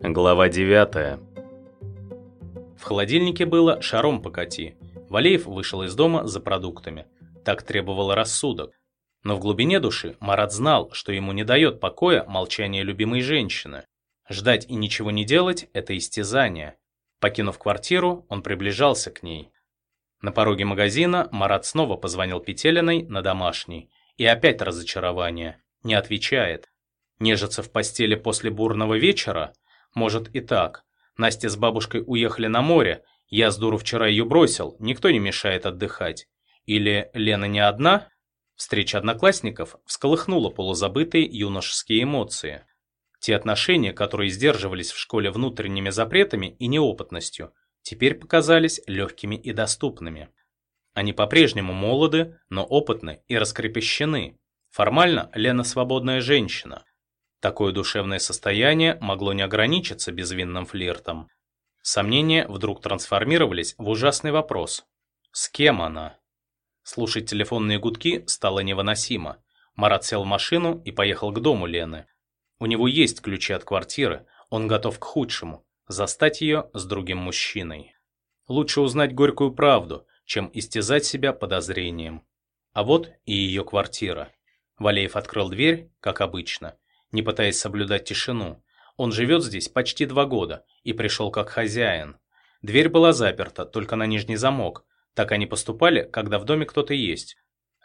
Глава 9 В холодильнике было шаром покати. Валеев вышел из дома за продуктами. Так требовал рассудок. Но в глубине души Марат знал, что ему не дает покоя молчание любимой женщины. Ждать и ничего не делать – это истязание. Покинув квартиру, он приближался к ней. На пороге магазина Марат снова позвонил Петелиной на домашний. И опять разочарование. Не отвечает. Нежится в постели после бурного вечера – может и так. Настя с бабушкой уехали на море, я с дуру вчера ее бросил, никто не мешает отдыхать. Или Лена не одна? Встреча одноклассников всколыхнула полузабытые юношеские эмоции. Те отношения, которые сдерживались в школе внутренними запретами и неопытностью, теперь показались легкими и доступными. Они по-прежнему молоды, но опытны и раскрепощены. Формально Лена свободная женщина – Такое душевное состояние могло не ограничиться безвинным флиртом. Сомнения вдруг трансформировались в ужасный вопрос. С кем она? Слушать телефонные гудки стало невыносимо. Марат сел в машину и поехал к дому Лены. У него есть ключи от квартиры, он готов к худшему – застать ее с другим мужчиной. Лучше узнать горькую правду, чем истязать себя подозрением. А вот и ее квартира. Валеев открыл дверь, как обычно – не пытаясь соблюдать тишину. Он живет здесь почти два года и пришел как хозяин. Дверь была заперта, только на нижний замок. Так они поступали, когда в доме кто-то есть.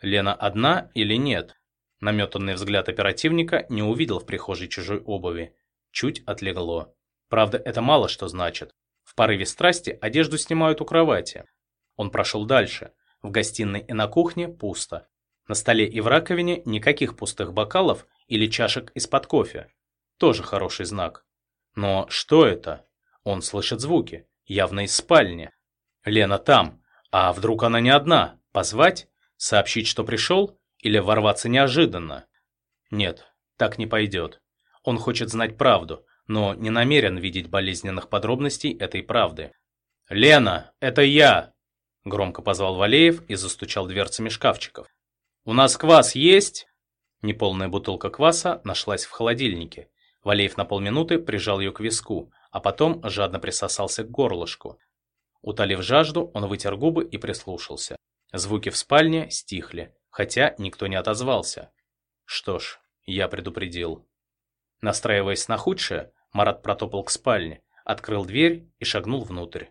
Лена одна или нет? Наметанный взгляд оперативника не увидел в прихожей чужой обуви. Чуть отлегло. Правда, это мало что значит. В порыве страсти одежду снимают у кровати. Он прошел дальше. В гостиной и на кухне пусто. На столе и в раковине никаких пустых бокалов или чашек из-под кофе. Тоже хороший знак. Но что это? Он слышит звуки, явно из спальни. Лена там. А вдруг она не одна? Позвать? Сообщить, что пришел? Или ворваться неожиданно? Нет, так не пойдет. Он хочет знать правду, но не намерен видеть болезненных подробностей этой правды. «Лена, это я!» Громко позвал Валеев и застучал дверцами шкафчиков. «У нас квас есть?» Неполная бутылка кваса нашлась в холодильнике. Валеев на полминуты прижал ее к виску, а потом жадно присосался к горлышку. Утолив жажду, он вытер губы и прислушался. Звуки в спальне стихли, хотя никто не отозвался. Что ж, я предупредил. Настраиваясь на худшее, Марат протопал к спальне, открыл дверь и шагнул внутрь.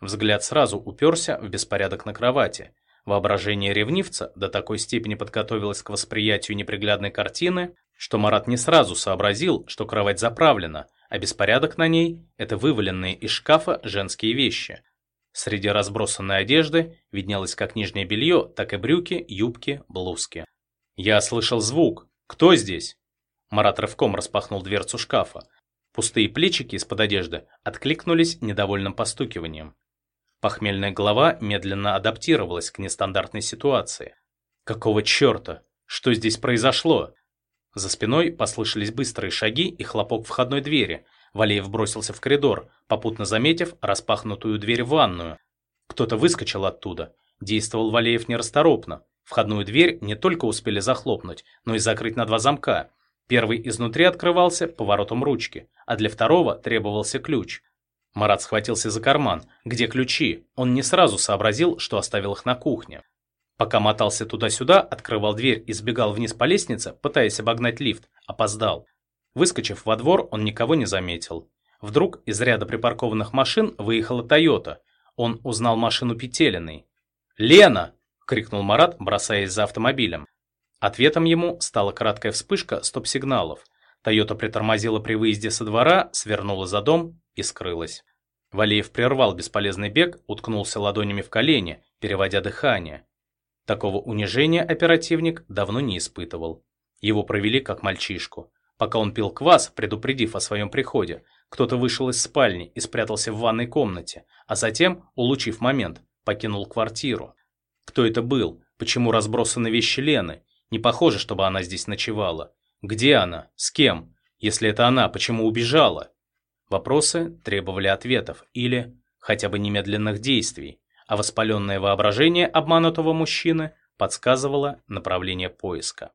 Взгляд сразу уперся в беспорядок на кровати, Воображение ревнивца до такой степени подготовилось к восприятию неприглядной картины, что Марат не сразу сообразил, что кровать заправлена, а беспорядок на ней – это вываленные из шкафа женские вещи. Среди разбросанной одежды виднелось как нижнее белье, так и брюки, юбки, блузки. «Я слышал звук. Кто здесь?» Марат рывком распахнул дверцу шкафа. Пустые плечики из-под одежды откликнулись недовольным постукиванием. Похмельная голова медленно адаптировалась к нестандартной ситуации. Какого черта? Что здесь произошло? За спиной послышались быстрые шаги и хлопок входной двери. Валеев бросился в коридор, попутно заметив распахнутую дверь в ванную. Кто-то выскочил оттуда. Действовал Валеев нерасторопно. Входную дверь не только успели захлопнуть, но и закрыть на два замка. Первый изнутри открывался поворотом ручки, а для второго требовался ключ. Марат схватился за карман. Где ключи? Он не сразу сообразил, что оставил их на кухне. Пока мотался туда-сюда, открывал дверь и сбегал вниз по лестнице, пытаясь обогнать лифт, опоздал. Выскочив во двор, он никого не заметил. Вдруг из ряда припаркованных машин выехала Тойота. Он узнал машину Петелиной. «Лена!» – крикнул Марат, бросаясь за автомобилем. Ответом ему стала краткая вспышка стоп-сигналов. Тойота притормозила при выезде со двора, свернула за дом и скрылась. Валеев прервал бесполезный бег, уткнулся ладонями в колени, переводя дыхание. Такого унижения оперативник давно не испытывал. Его провели как мальчишку. Пока он пил квас, предупредив о своем приходе, кто-то вышел из спальни и спрятался в ванной комнате, а затем, улучив момент, покинул квартиру. Кто это был? Почему разбросаны вещи Лены? Не похоже, чтобы она здесь ночевала. Где она? С кем? Если это она, почему убежала? Вопросы требовали ответов или хотя бы немедленных действий, а воспаленное воображение обманутого мужчины подсказывало направление поиска.